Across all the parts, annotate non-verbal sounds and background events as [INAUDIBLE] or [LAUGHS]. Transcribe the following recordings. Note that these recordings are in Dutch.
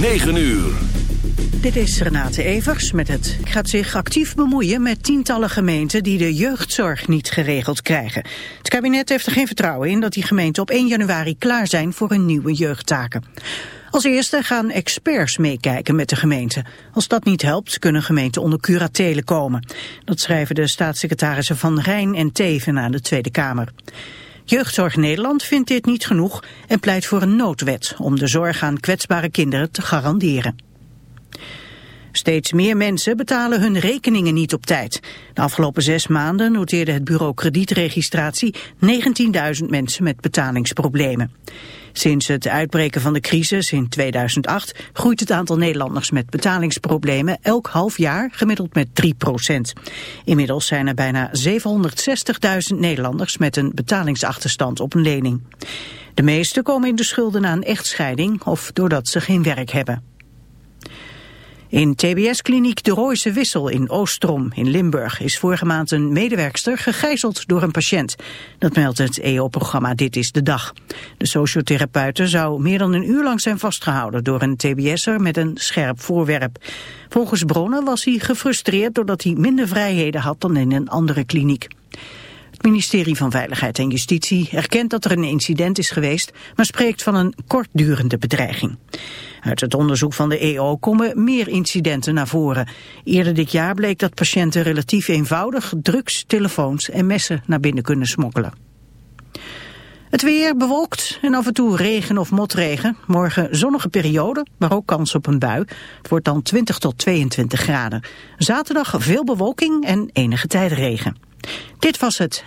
9 uur. Dit is Renate Evers met het gaat zich actief bemoeien met tientallen gemeenten die de jeugdzorg niet geregeld krijgen. Het kabinet heeft er geen vertrouwen in dat die gemeenten op 1 januari klaar zijn voor hun nieuwe jeugdtaken. Als eerste gaan experts meekijken met de gemeente. Als dat niet helpt, kunnen gemeenten onder curatelen komen. Dat schrijven de staatssecretarissen Van Rijn en Teven aan de Tweede Kamer. Jeugdzorg Nederland vindt dit niet genoeg en pleit voor een noodwet om de zorg aan kwetsbare kinderen te garanderen. Steeds meer mensen betalen hun rekeningen niet op tijd. De afgelopen zes maanden noteerde het bureau kredietregistratie 19.000 mensen met betalingsproblemen. Sinds het uitbreken van de crisis in 2008 groeit het aantal Nederlanders met betalingsproblemen elk half jaar gemiddeld met 3 procent. Inmiddels zijn er bijna 760.000 Nederlanders met een betalingsachterstand op een lening. De meeste komen in de schulden na een echtscheiding of doordat ze geen werk hebben. In TBS-kliniek De Rooise Wissel in Oostrom in Limburg is vorige maand een medewerkster gegijzeld door een patiënt. Dat meldt het EO-programma Dit is de Dag. De sociotherapeute zou meer dan een uur lang zijn vastgehouden door een TBS'er met een scherp voorwerp. Volgens bronnen was hij gefrustreerd doordat hij minder vrijheden had dan in een andere kliniek. Het ministerie van Veiligheid en Justitie erkent dat er een incident is geweest, maar spreekt van een kortdurende bedreiging. Uit het onderzoek van de EO komen meer incidenten naar voren. Eerder dit jaar bleek dat patiënten relatief eenvoudig drugs, telefoons en messen naar binnen kunnen smokkelen. Het weer bewolkt en af en toe regen of motregen. Morgen zonnige periode, maar ook kans op een bui. Het wordt dan 20 tot 22 graden. Zaterdag veel bewolking en enige tijd regen. Dit was het.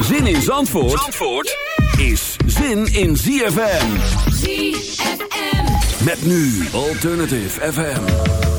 Zin in Zandvoort, Zandvoort is zin in ZFM. ZFM. Met nu Alternative FM.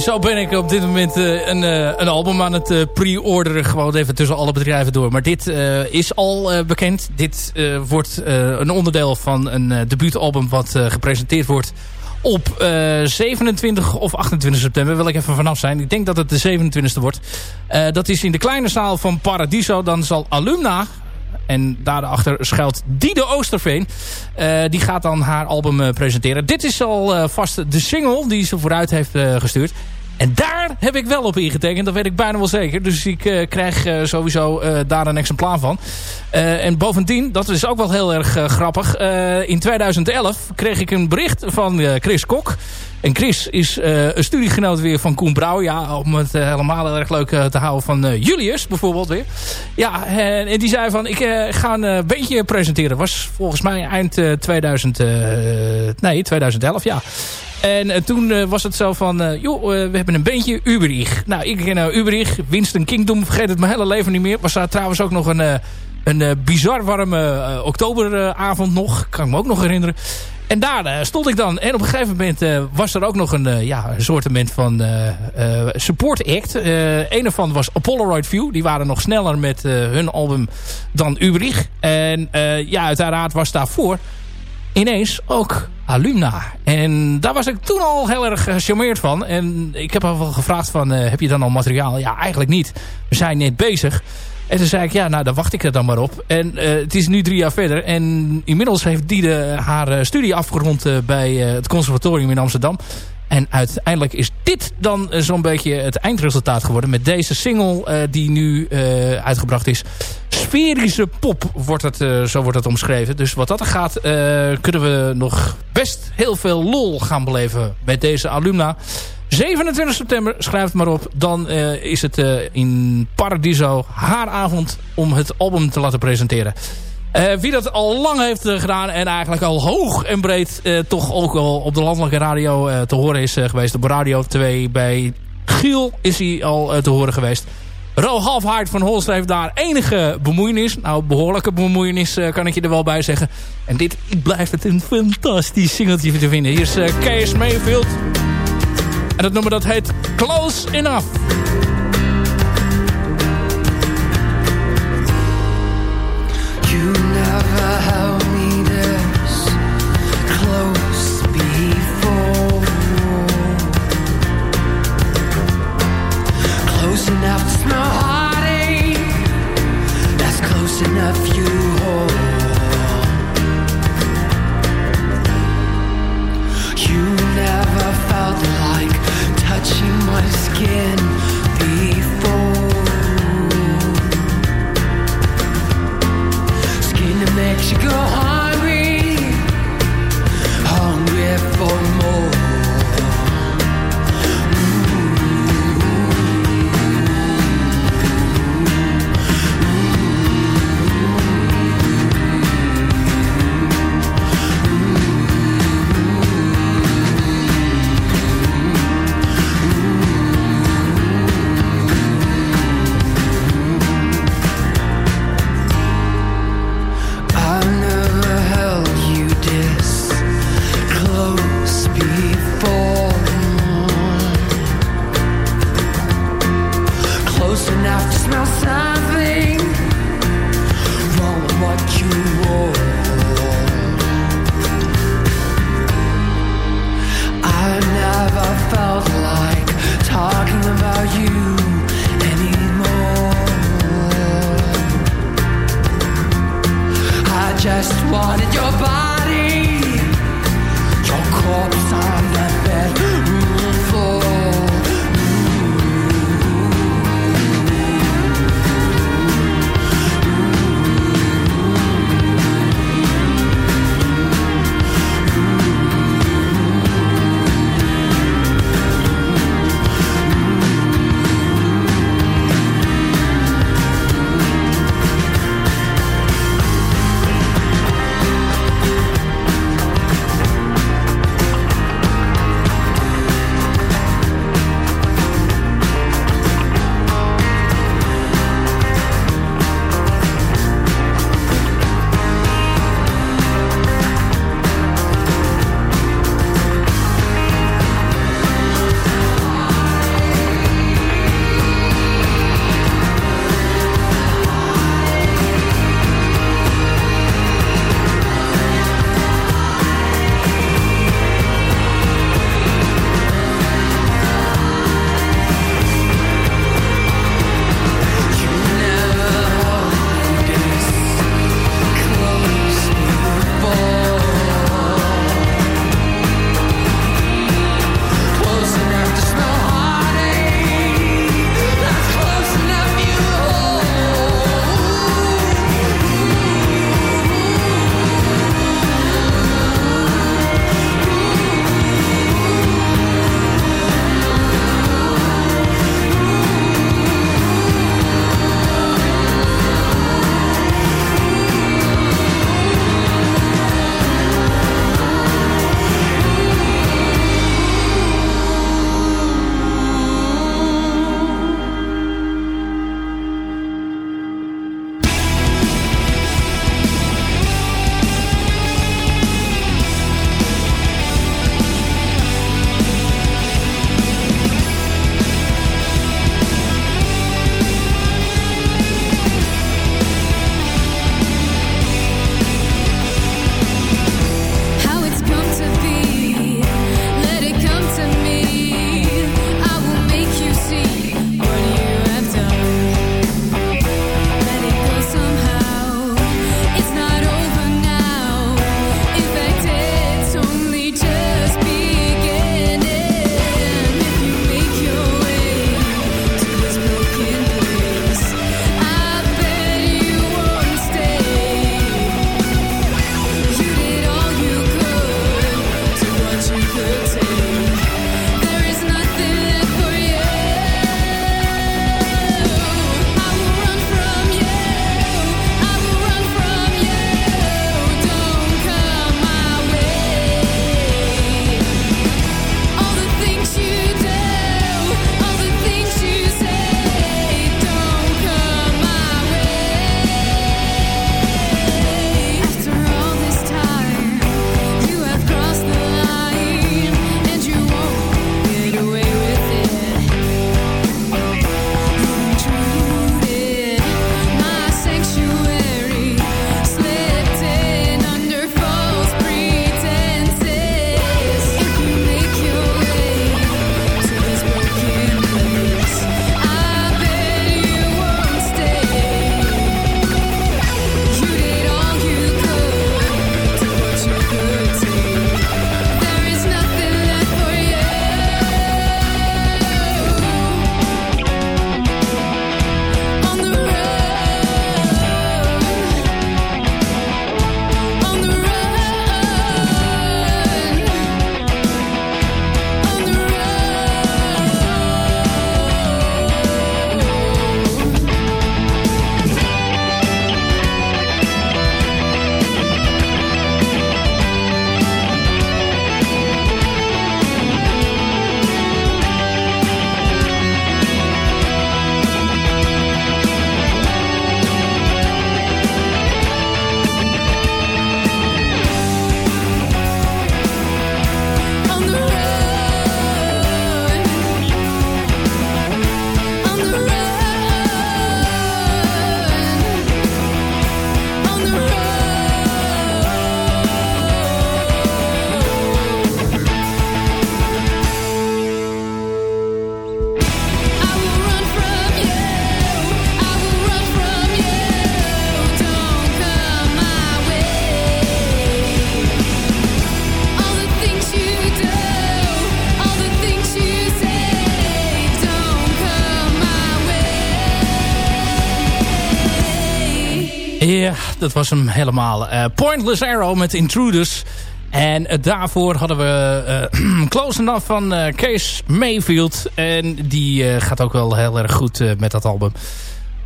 Zo ben ik op dit moment uh, een, uh, een album aan het pre-orderen. Gewoon even tussen alle bedrijven door. Maar dit is al bekend. Dit wordt een onderdeel van een debuutalbum wat gepresenteerd wordt op 27 of 28 september. Wil ik even vanaf zijn. Ik denk dat het de 27e wordt. dat is in de kleine zaal van Paradiso. Dan zal Alumna en daarachter schuilt Diede Oosterveen. Uh, die gaat dan haar album uh, presenteren. Dit is al uh, vast de single die ze vooruit heeft gestuurd. En daar heb ik wel op ingetekend. Dat weet ik bijna wel zeker. Dus ik uh, krijg uh, sowieso uh, daar een exemplaar van. en bovendien, dat is ook wel heel erg grappig. in 2011 kreeg ik een bericht van Chris Kok. En Chris is een studiegenoot weer van Koen Brouw. Ja, om het helemaal heel erg leuk te houden van Julius bijvoorbeeld weer. Ja, en, en die zei van, ik ga een beetje presenteren. Was volgens mij eind 2000, nee, 2011, ja. En eh, toen uh, was het zo van, uh, joh, we hebben een beentje Uberich. Nou, ik ken uh, Uberich, Winston Kingdom, vergeet het mijn hele leven niet meer. Was daar trouwens ook nog een, een bizar warme oktoberavond nog. Kan ik me ook nog herinneren. En daar stond ik dan. En op een gegeven moment was er ook nog een, ja, een soortement van support act. een ervan was Polaroid View. Die waren nog sneller met hun album dan Uberich. En ja, uiteraard was daarvoor ineens ook Alumna. En daar was ik toen al heel erg gecharmeerd van. En ik heb al wel gevraagd van, uh, heb je dan al materiaal? Ja, eigenlijk niet. We zijn net bezig. En toen zei ik, ja, nou, dan wacht ik er dan maar op. En uh, het is nu drie jaar verder. En inmiddels heeft Diede haar studie afgerond bij het conservatorium in Amsterdam. En uiteindelijk is dit dan zo'n beetje het eindresultaat geworden. Met deze single die nu uitgebracht is sferische pop, wordt het, zo wordt het omschreven. Dus wat dat er gaat, kunnen we nog best heel veel lol gaan beleven met deze alumna. 27 september, schrijf het maar op. Dan is het in Paradiso haar avond om het album te laten presenteren. Wie dat al lang heeft gedaan en eigenlijk al hoog en breed toch ook al op de landelijke radio te horen is geweest. Op Radio 2 bij Giel is hij al te horen geweest. Ro Halfhard van Holst heeft daar enige bemoeienis. Nou, behoorlijke bemoeienis kan ik je er wel bij zeggen. En dit blijft het een fantastisch singeltje te vinden. Hier is Kees Mayfield. En dat nummer dat heet Close Enough. Close you hold You never felt like touching my skin just wanted your body, your corpse. Dat was hem helemaal. Pointless Arrow met Intruders. En daarvoor hadden we [CLEARS THROAT] Close Enough van Kees Mayfield. En die gaat ook wel heel erg goed met dat album.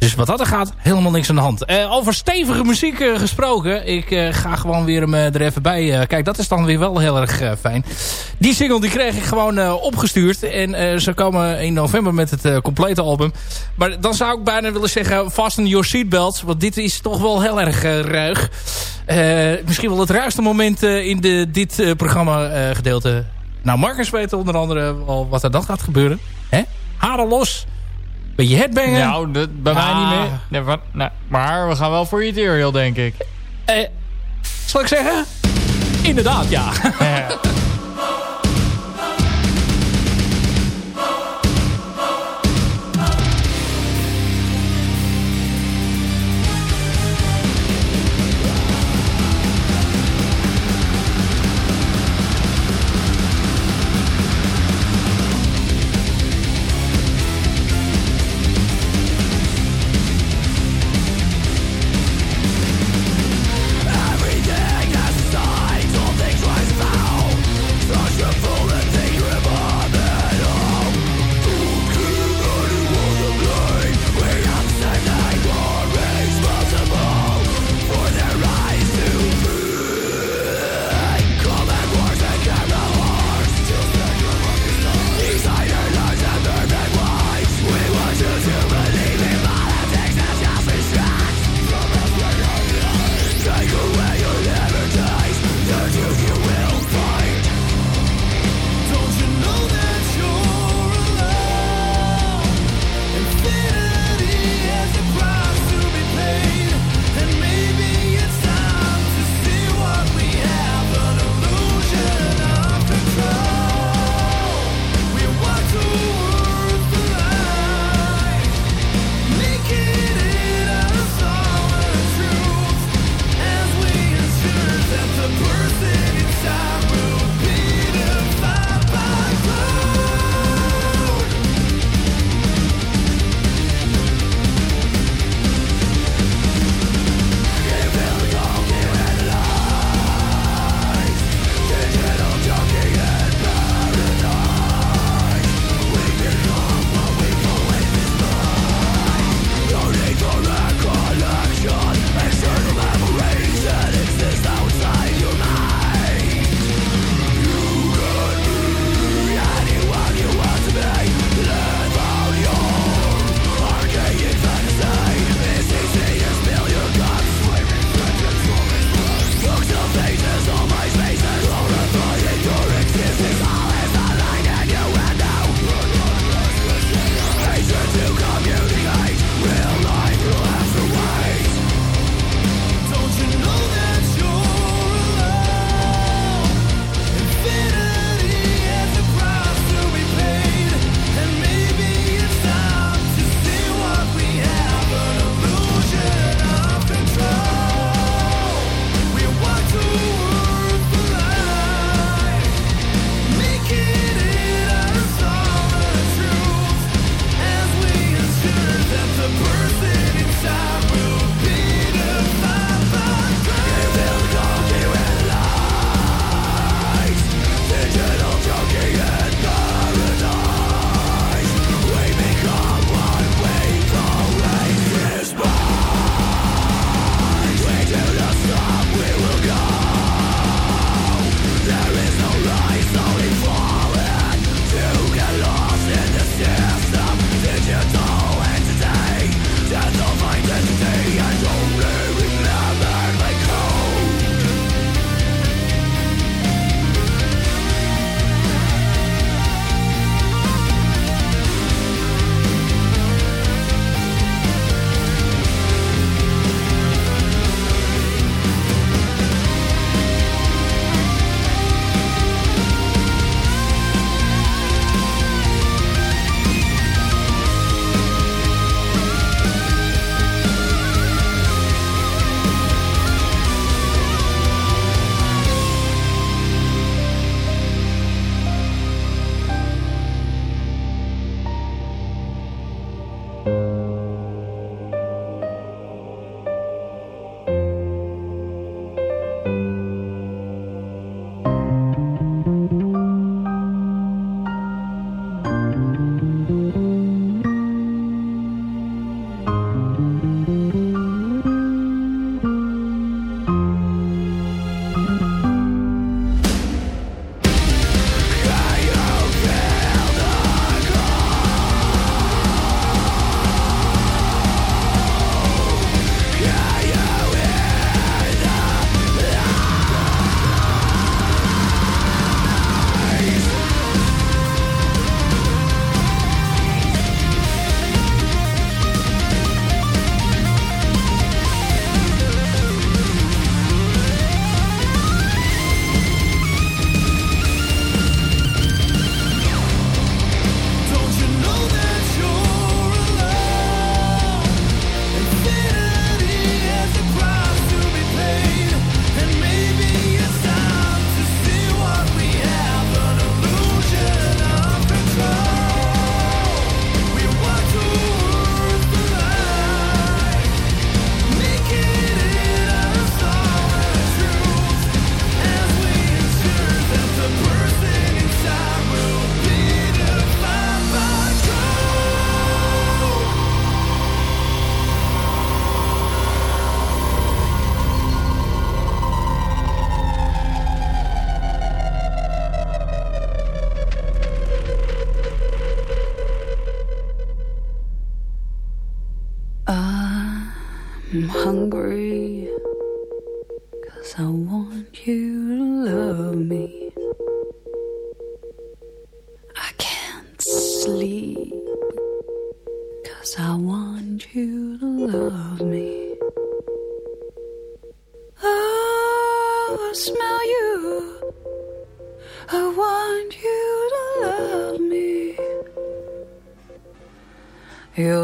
Dus wat dat er gaat, helemaal niks aan de hand. Uh, over stevige muziek uh, gesproken. Ik uh, ga gewoon weer hem er even bij. kijk, dat is dan weer wel heel erg fijn. Die single die kreeg ik gewoon opgestuurd. En ze komen in november met het complete album. Maar dan zou ik bijna willen zeggen... fasten your seatbelts. Want dit is toch wel heel erg ruig. misschien wel het ruigste moment in de, dit programma gedeelte. Nou, Marcus weet onder andere al wat er dan gaat gebeuren. Hè? Haren los. Beetje headbangen. Nou, dat, bij mij niet meer. Nee, maar, nee, maar we gaan wel voor Ethereal, denk ik. Eh, zal ik zeggen? Inderdaad, ja. ja.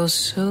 so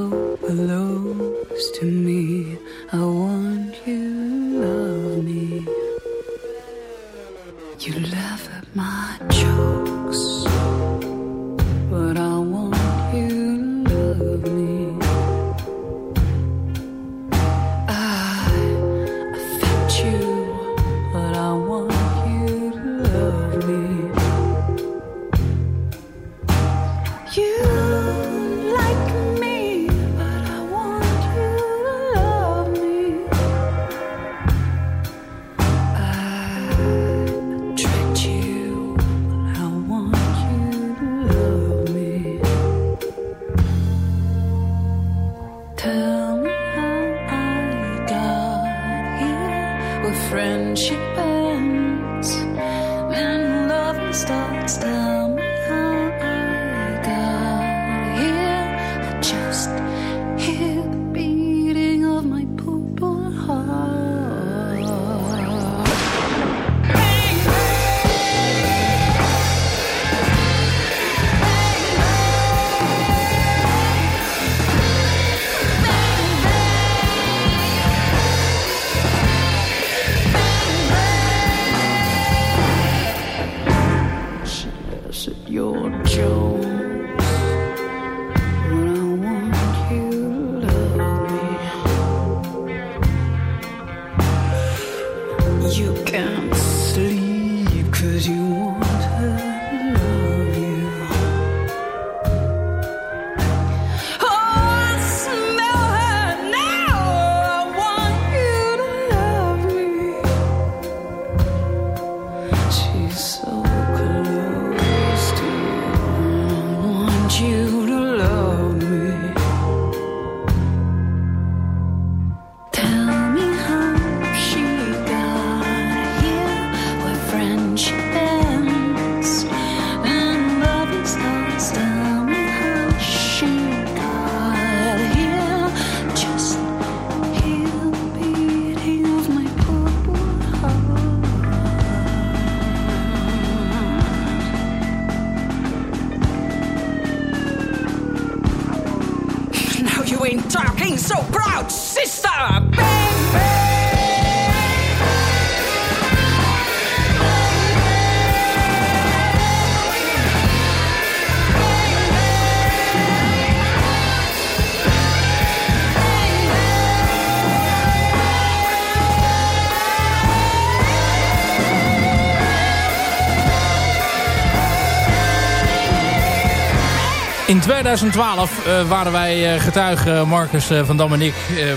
2012 eh, waren wij eh, getuigen, Marcus eh, van Dam en ik...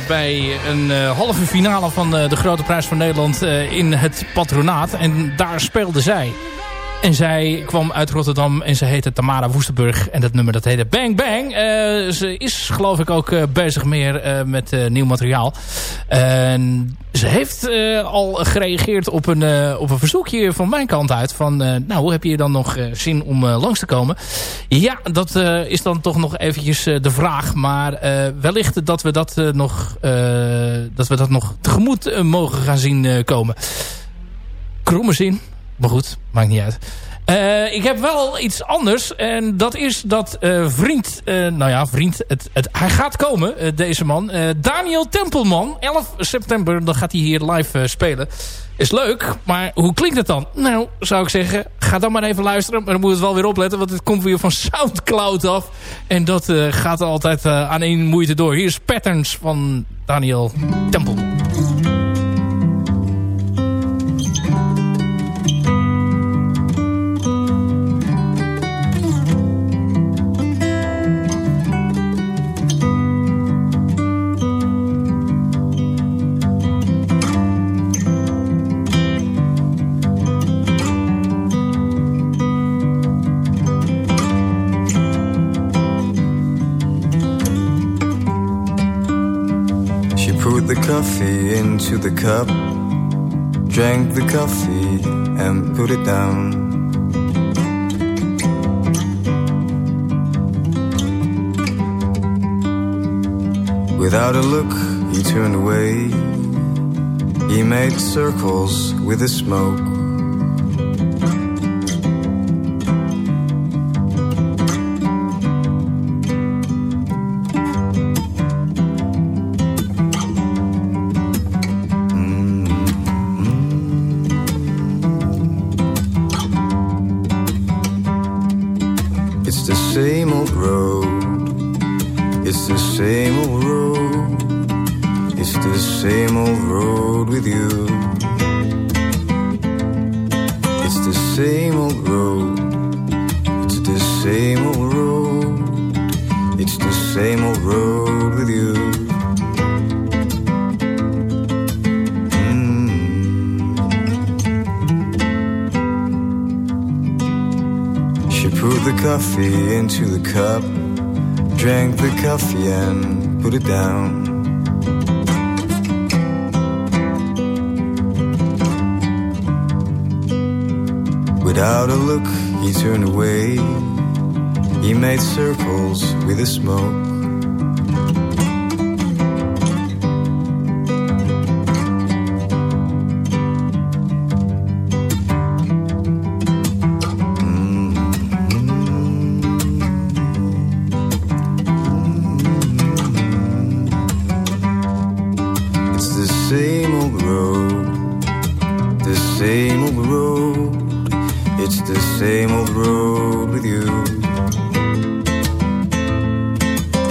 bij een halve finale van de Grote Prijs van Nederland in het patronaat. En daar speelde zij. En zij kwam uit Rotterdam en ze heette Tamara Woestenburg. En dat nummer dat heette Bang Bang. Eh, ze is geloof ik ook eh, bezig meer eh, met nieuw materiaal. Ze heeft al gereageerd op een, op een verzoekje van mijn kant uit. Van, nou, hoe heb je dan nog zin om langs te komen? Ja, dat is dan toch nog eventjes de vraag. Maar wellicht dat we dat, nog, dat we dat nog tegemoet mogen gaan zien komen. Kromme zin. Maar goed, maakt niet uit. Eh, ik heb wel iets anders. En dat is dat eh, vriend... eh, nou ja, vriend. Het, het, hij gaat komen, deze man. Daniel Tempelman. 11 september, dan gaat hij hier live spelen. Is leuk, maar hoe klinkt het dan? Nou, zou ik zeggen, ga dan maar even luisteren. Maar dan moet het wel weer opletten, want het komt weer van Soundcloud af. En dat gaat altijd aan één moeite door. Hier is Patterns van Daniel Tempelman. Put the coffee into the cup, drank the coffee and put it down. Without a look, he turned away. He made circles with the smoke. Same old road. It's the same old road with you.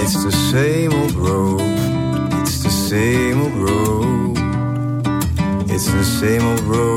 It's the same old road. It's the same old road. It's the same old road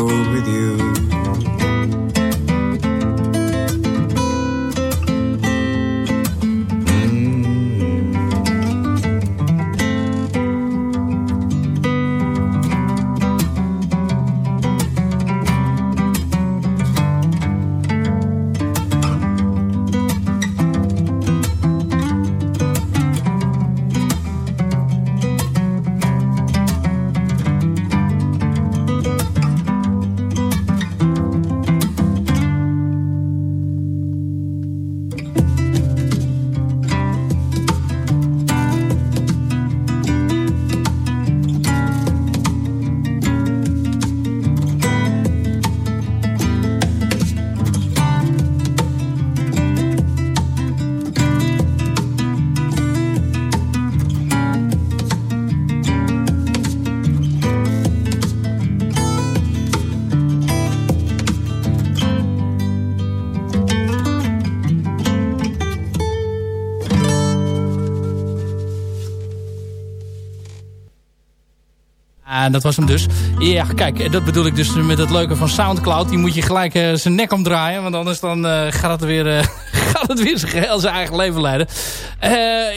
dat was hem dus. Ja, kijk, dat bedoel ik dus met het leuke van Soundcloud. Die moet je gelijk eh, zijn nek omdraaien. Want anders dan, eh, gaat, het weer, eh, [LAUGHS] gaat het weer zijn zijn eigen leven leiden.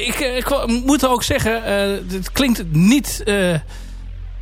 Ik, ik moet ook zeggen, het klinkt niet...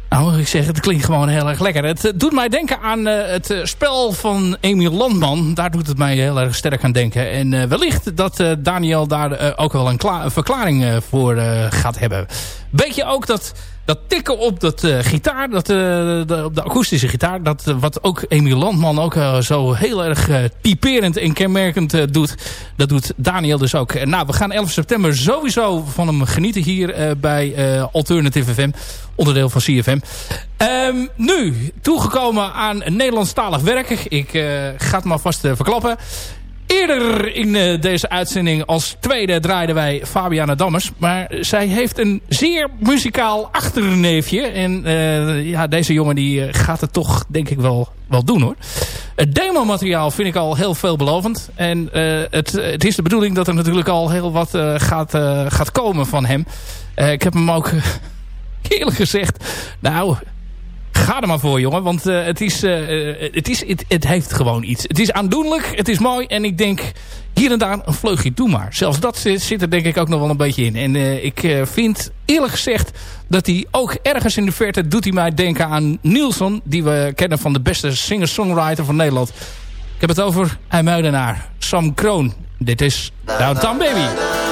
nou, ik zeg, het klinkt gewoon heel erg lekker. Het doet mij denken aan het spel van Emiel Landman. Daar doet het mij heel erg sterk aan denken. En wellicht dat eh, Daniel daar ook wel een, kla- een verklaring voor gaat hebben. Weet je ook dat, dat tikken op dat eh, gitaar, dat, eh, de, op de akoestische gitaar... Dat, eh, wat ook Emiel Landman ook zo heel erg typerend en kenmerkend doet... dat doet Daniel dus ook. Nou, we gaan 11 september sowieso van hem genieten hier bij Alternative FM onderdeel van CFM. Ehm, nu, toegekomen aan Nederlandstalig werk. Ik ga het maar vast verklappen. Eerder in eh, deze uitzending als tweede draaiden wij Fabiana Dammers. Maar zij heeft een zeer muzikaal achterneefje. En eh, ja, deze jongen die eh, gaat het toch denk ik wel, wel doen hoor. Het demomateriaal vind ik al heel veelbelovend. En het, het is de bedoeling dat er natuurlijk al heel wat gaat, gaat komen van hem. Ik heb hem ook [LAUGHS] eerlijk gezegd... Nou, ga er maar voor, jongen. Want eh, het, is, eh, eh, het, is, het, het heeft gewoon iets. Het is aandoenlijk, het is mooi. En ik denk, hier en daar een vleugje toe maar. Zelfs dat zit, zit er denk ik ook nog wel een beetje in. En ik vind eerlijk gezegd dat hij ook ergens in de verte... doet hij mij denken aan Nielsen. Die we kennen van de beste singer-songwriter van Nederland. Ik heb het over IJmuidenaar, Sam Kroon. Dit is Downtown Baby.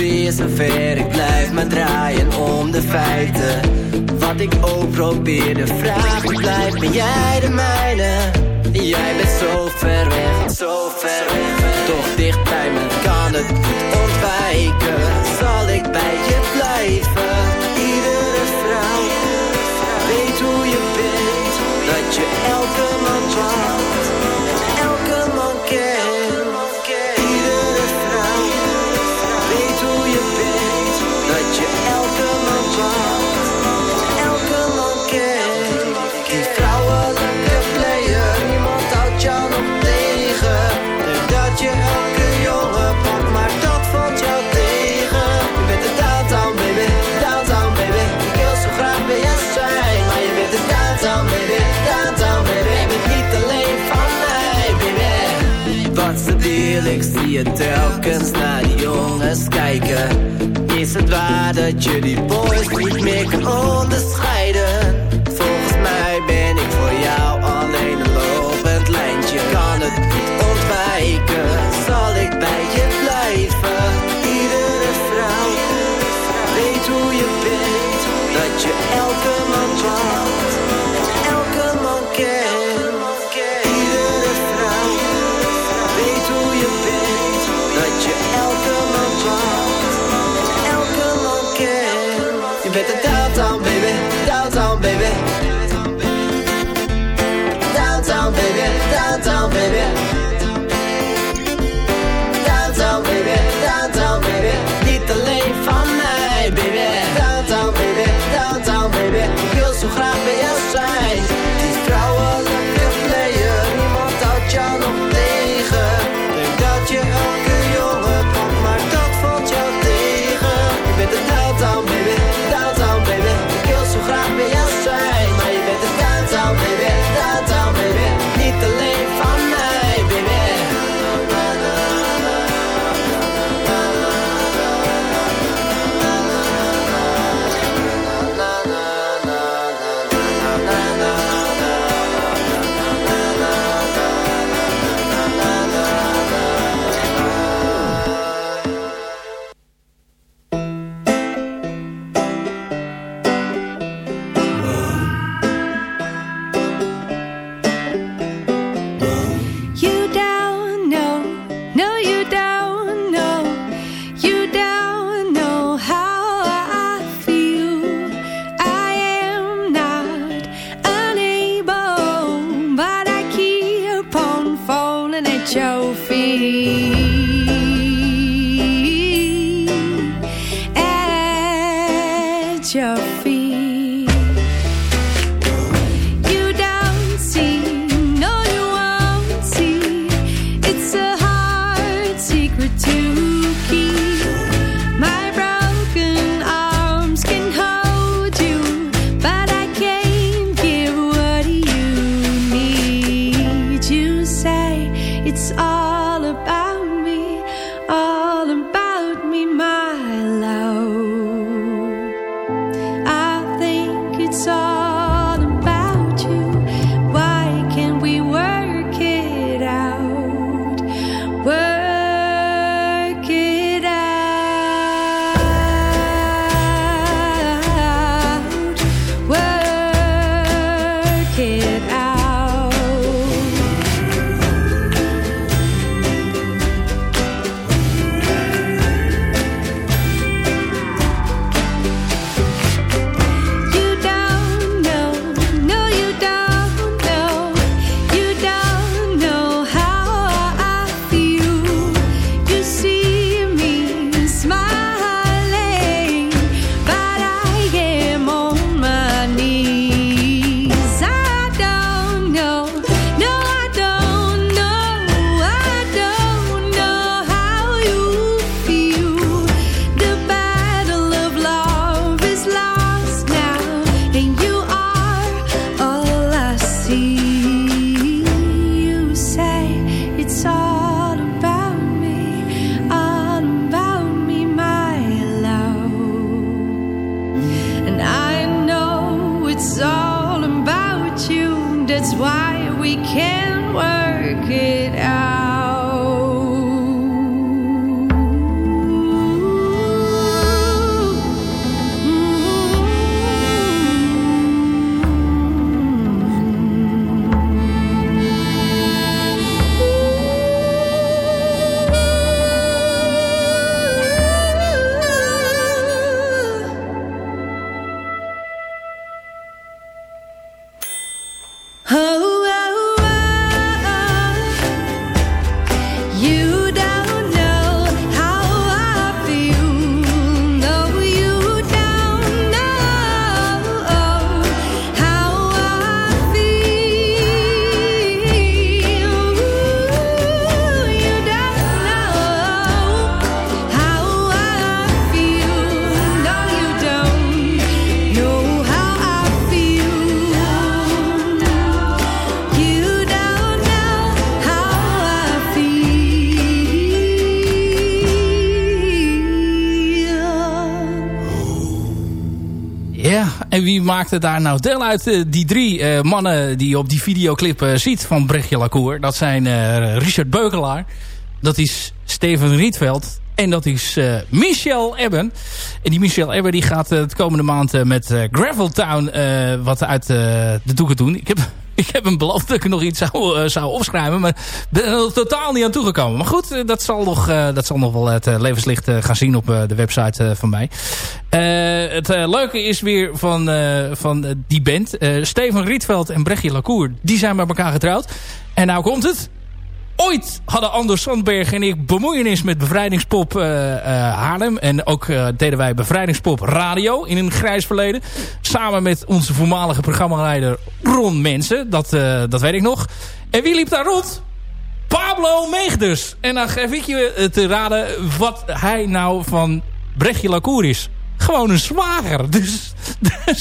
weer zover. Ik blijf maar draaien om de feiten. Wat ik ook probeer, de vraag blijft, ben jij de mijne? Jij bent zo ver weg, zo ver weg. Toch dicht bij me kan het niet ontwijken. telkens naar die jongens kijken. Is het waar dat jullie boys niet meer kan onderscheiden? Maakte daar nou deel uit? die drie mannen die je op die videoclip ziet van Brechtje Lacour. Dat zijn Richard Beukelaar. Dat is Steven Rietveld. En dat is Michel Ebben. En die Michel Ebben die gaat uh, de komende maand uh, met Graveltown wat uit de doeken doen. Ik heb, ik heb hem beloofd dat ik nog iets zou, zou opschrijven. Maar ben er totaal niet aan toegekomen. Maar goed, dat zal nog, dat zal nog wel het levenslicht gaan zien op de website van mij. het leuke is weer van, van die band. Steven Rietveld en Brechtje Lacour. Die zijn met elkaar getrouwd. En nou komt het ooit hadden Anders Sandberg en ik bemoeienis met Bevrijdingspop uh, Haarlem. En ook uh, deden wij Bevrijdingspop Radio in een grijs verleden. Samen met onze voormalige programmaleider Ron Mensen. Dat, dat weet ik nog. En wie liep daar rond? Pablo Meegders. En dan geef ik je te raden wat hij nou van Brechtje Lacour is gewoon een zwager. [LAUGHS] Dus,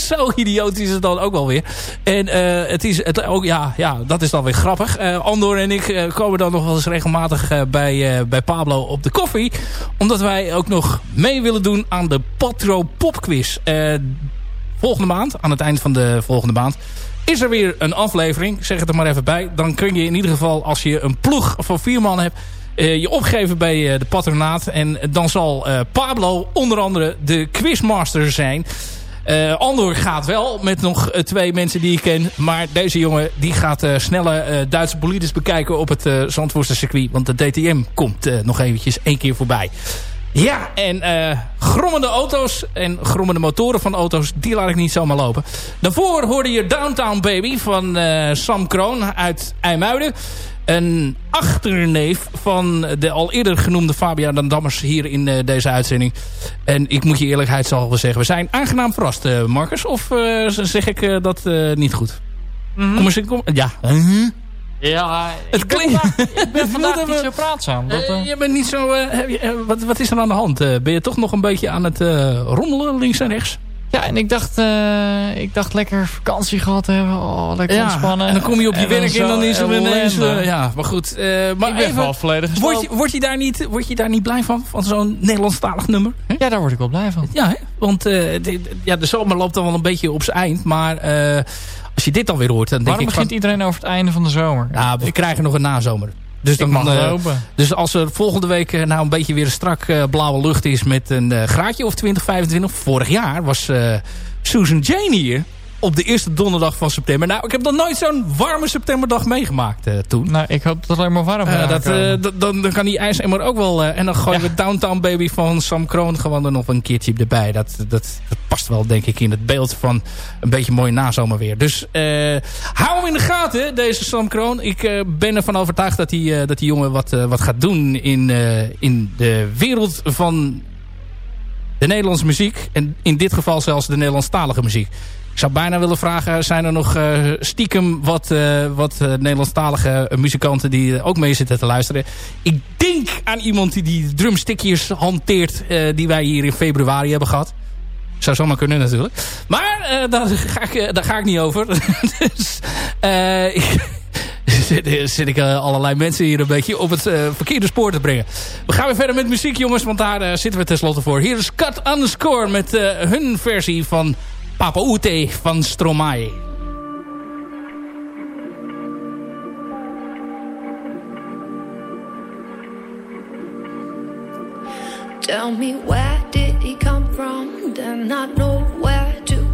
zo idioot is het dan ook wel weer. En uh, het is het ook, ja, ja, dat is dan weer grappig. Uh, Andor en ik uh, komen dan nog wel eens regelmatig bij, bij Pablo op de koffie. Omdat wij ook nog mee willen doen aan de Patro Pop Quiz. volgende maand, aan het eind van de volgende maand is er weer een aflevering. Zeg het er maar even bij. Dan kun je in ieder geval, als je een ploeg van vier man hebt... Uh, je opgeven bij uh, de patronaat. En dan zal uh, Pablo onder andere de quizmaster zijn. Andor gaat wel met nog twee mensen die ik ken. Maar deze jongen die gaat snelle Duitse bolides bekijken op het uh, circuit. Want de DTM komt nog eventjes één keer voorbij. Ja, en grommende auto's en grommende motoren van auto's, die laat ik niet zomaar lopen. Daarvoor hoorde je Downtown Baby van Sam Kroon uit IJmuiden een achterneef van de al eerder genoemde Fabian Dammers hier in uh, deze uitzending. En ik moet je eerlijkheid zal zeggen, we zijn aangenaam verrast, uh, Marcus. Of uh, zeg ik dat niet goed? Mm -hmm. Kom eens, kom, ja. -huh. Ja, het klinkt. Ik [LAUGHS] ben vandaag niet zo praatzaam. Dat, je bent niet zo. Je, wat, wat is er aan de hand? ben je toch nog een beetje aan het rommelen links en rechts? Ja, en ik dacht, ik dacht lekker vakantie gehad hebben. Oh, lekker ja, ontspannen. En dan kom je op je en werk en dan is er ineens... Ja, maar goed. Maar ik ben even, volledig word je, word, je daar niet, word je daar niet blij van? Van zo'n Nederlandstalig nummer? He? Ja, daar word ik wel blij van. Ja, hè? want de, ja, de zomer loopt dan wel een beetje op zijn eind. Maar als je dit dan weer hoort... Dan Waarom denk begint van, iedereen over het einde van de zomer? We krijgen nog een nazomer. Dus, dan, mag uh, dus als er volgende week uh, nou een beetje weer een strak uh, blauwe lucht is met een graadje of 20, 25. Vorig jaar was Susan Jane hier op de eerste donderdag van september. Nou, ik heb nog nooit zo'n warme septemberdag meegemaakt uh, toen. Nou, ik hoop dat het alleen maar warm uh, dat, uh, dan, dan kan die ijsemmer ook wel... en dan gooien ja. we Downtown Baby van Sam Kroon gewoon er nog een keertje erbij. Dat, dat, dat past wel, denk ik, in het beeld van een beetje mooi nazomerweer. Dus hou hem in de gaten, deze Sam Kroon. Ik ben ervan overtuigd dat die, dat die jongen wat, wat gaat doen in, in de wereld van de Nederlandse muziek. En in dit geval zelfs de Nederlandstalige muziek. Zou bijna willen vragen, zijn er nog uh, stiekem wat, uh, wat uh, Nederlandstalige muzikanten die ook mee zitten te luisteren. Ik denk aan iemand die die drumstickjes hanteert die wij hier in februari hebben gehad. Zou zomaar kunnen natuurlijk. Maar daar, ga ik, daar ga ik niet over. [LAUGHS] dus [LAUGHS] zit, ik allerlei mensen hier een beetje op het verkeerde spoor te brengen. We gaan weer verder met muziek jongens, want daar zitten we tenslotte voor. Hier is Cut Underscore met hun versie van Papa Ute van Stromae. Tell me where did he come from? Then I know where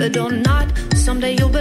It or not, someday you'll believe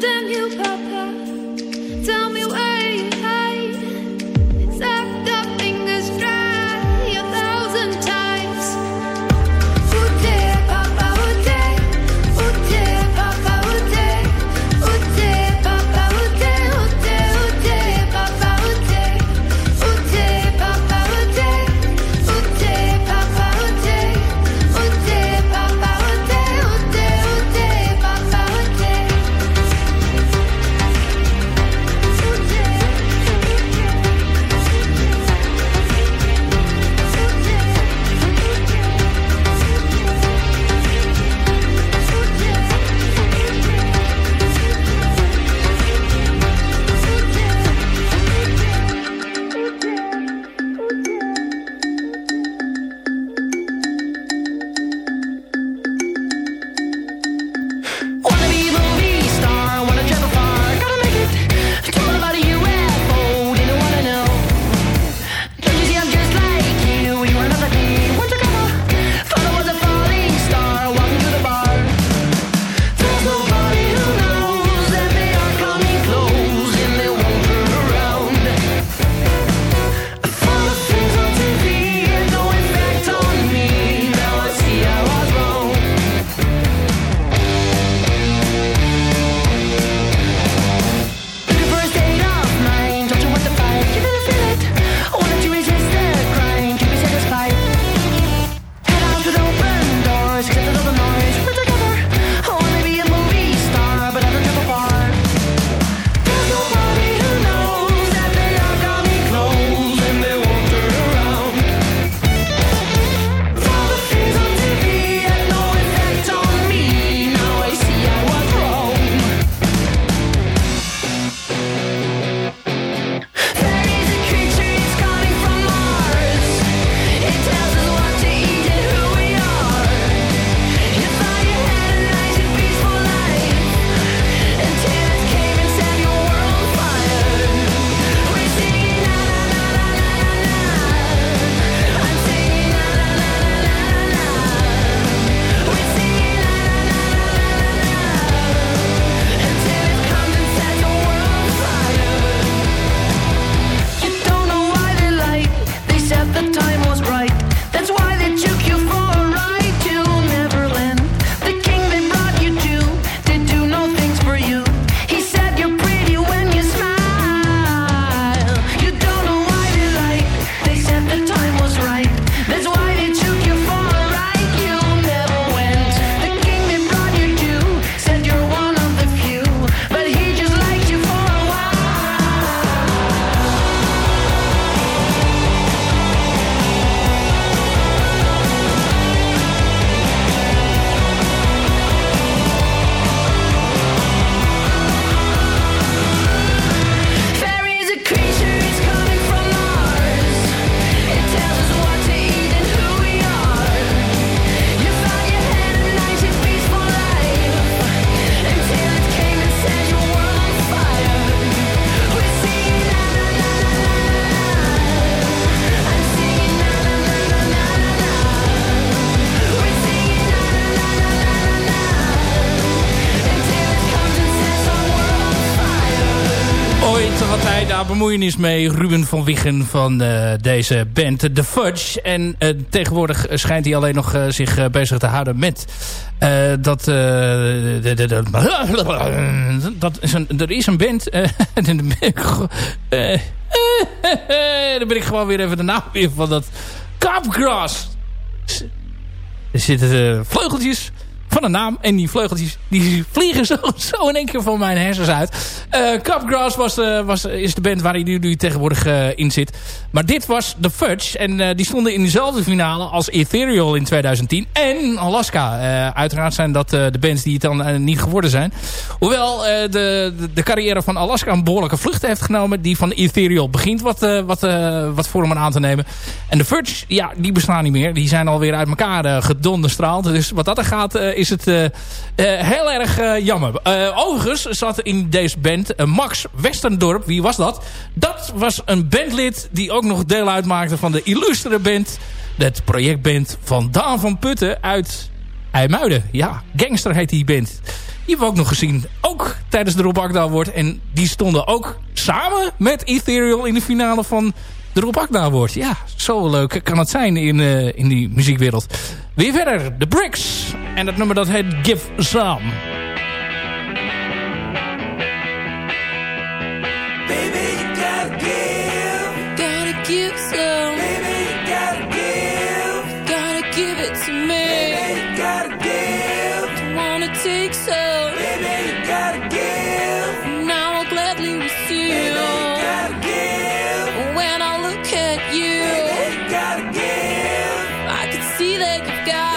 damn you, Papa. Daar bemoeienis mee. Ruben van Wiggen van uh, deze band The Fudge. En uh, tegenwoordig schijnt hij alleen nog uh, zich bezig te houden met dat... [LAUGHS] Dat is een, er is een band... [LAUGHS] [LAUGHS] dan ben ik gewoon weer even de naam weer van dat... Capgrass. Er zitten vleugeltjes van een naam. En die vleugeltjes die vliegen zo, [LAUGHS] zo in één keer van mijn hersens uit. Uh, Capgrass was, uh, was, is de band waar hij nu, tegenwoordig uh, in zit. Maar dit was The Fudge. En die stonden in dezelfde finale als Ethereal in 2010. En Alaska. uiteraard zijn dat de bands die het dan niet geworden zijn. Hoewel de, de, de, carrière van Alaska een behoorlijke vlucht heeft genomen. Die van Ethereal begint wat, wat, wat vormen aan te nemen. En The Fudge, ja, die bestaan niet meer. Die zijn alweer uit elkaar gedonderstraald. Dus wat dat er gaat is het uh, uh, heel erg jammer. overigens zat in deze band Max Westendorp. Wie was dat? Dat was een bandlid die ook nog deel uitmaakte van de illustere band. Het projectband van Daan van Putten uit IJmuiden. Ja, Gangster heet die band. Die hebben we ook nog gezien. Ook tijdens de Rob. En die stonden ook samen met Ethereal in de finale van de Rob. Ja, zo leuk kan het zijn in, in die muziekwereld. Weer verder, The Bricks. En dat nummer dat heet Give Some. Give.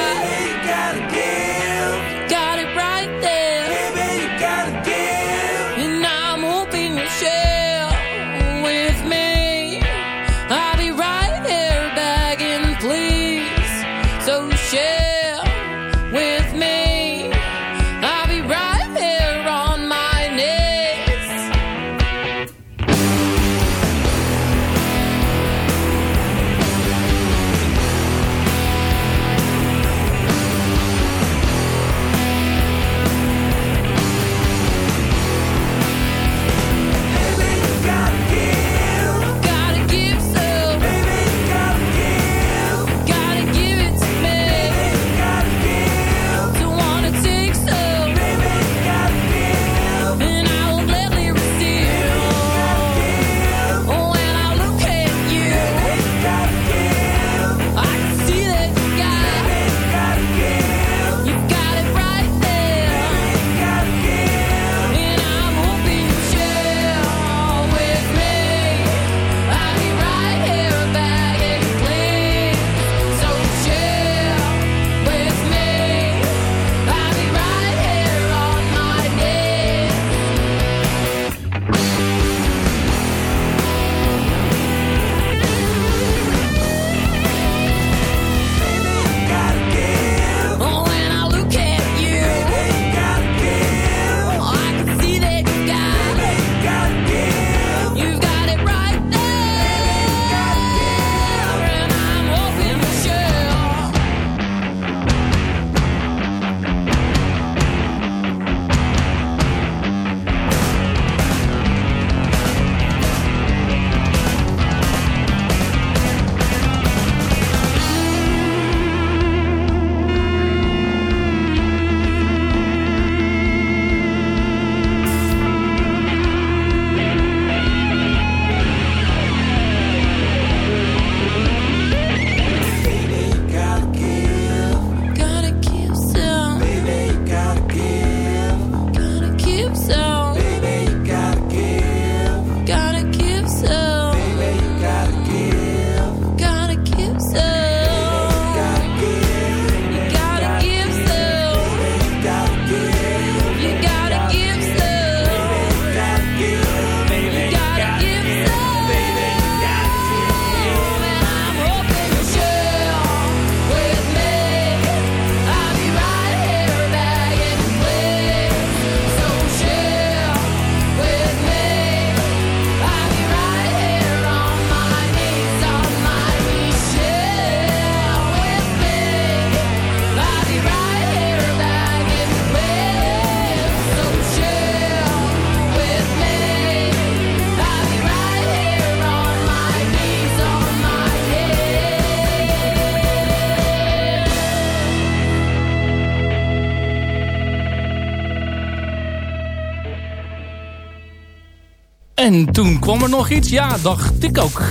En toen kwam er nog iets. Ja, dacht ik ook.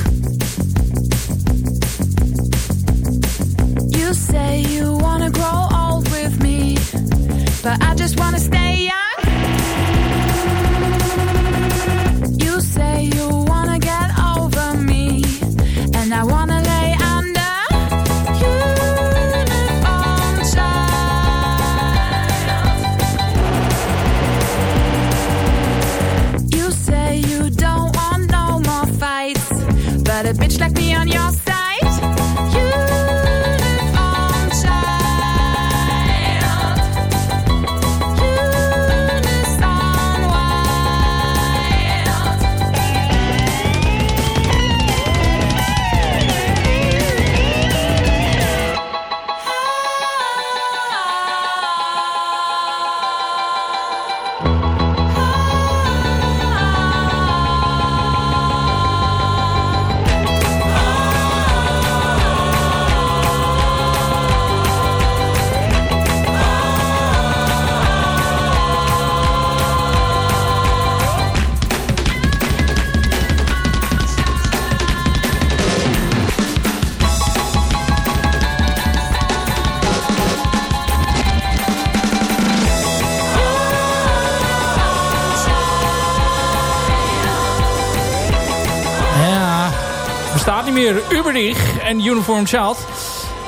Meer. Uberich en Uniform Child.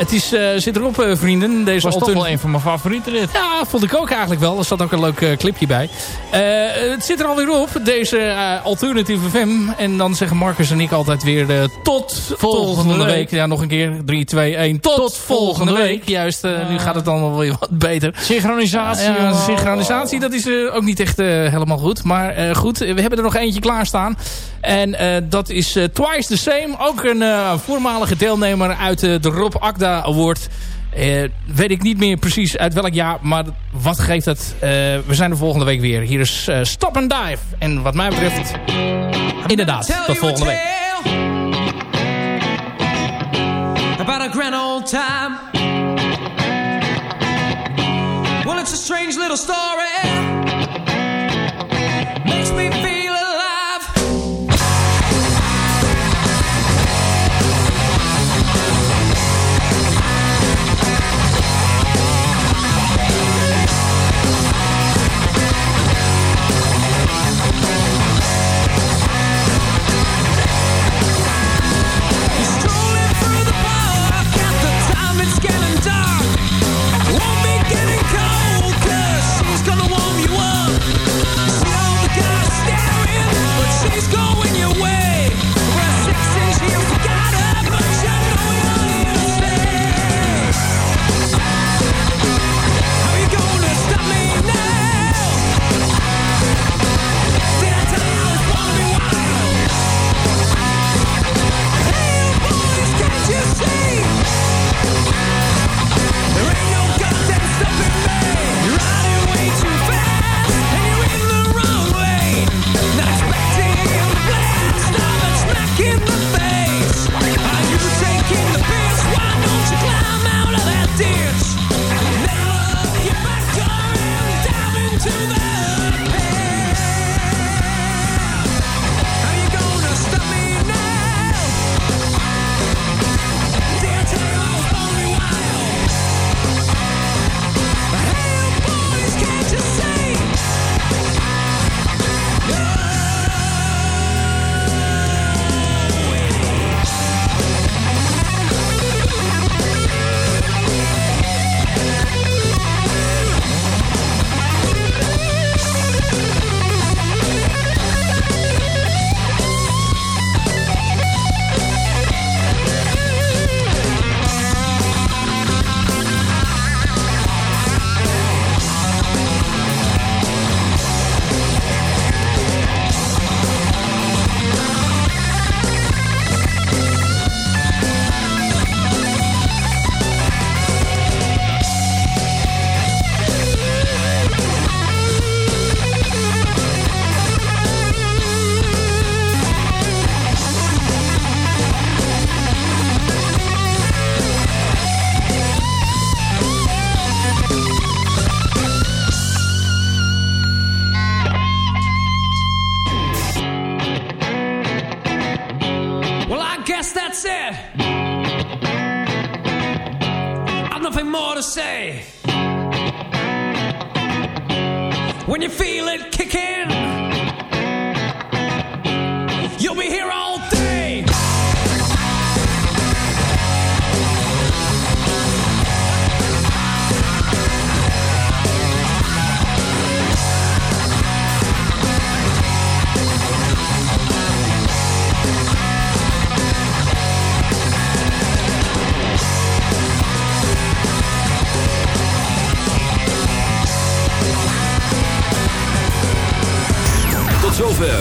Het is, eh, zit erop, eh, vrienden. Deze was toch wel een van mijn favorieten dit. Ja, vond ik ook eigenlijk wel. Er zat ook een leuk eh, clipje bij. Het zit er alweer op, deze Alternative FM. En dan zeggen Marcus en ik altijd weer tot volgende, week. week. Ja, nog een keer. 3, 2, 1. Tot, Tot volgende week. week. Juist, nu gaat het dan wel weer wat beter. Synchronisatie. Ja, synchronisatie, dat is ook niet echt helemaal goed. Maar goed, we hebben er nog eentje klaarstaan. En dat is Twice the Same. Ook een voormalige deelnemer uit de Rob Akda Award. Eh, weet ik niet meer precies uit welk jaar, maar wat geeft het? Eh, we zijn er volgende week weer. Hier is eh, Stop and Dive. En wat mij betreft, inderdaad, tot volgende week. about a grand old time. Well, it's a strange little story. love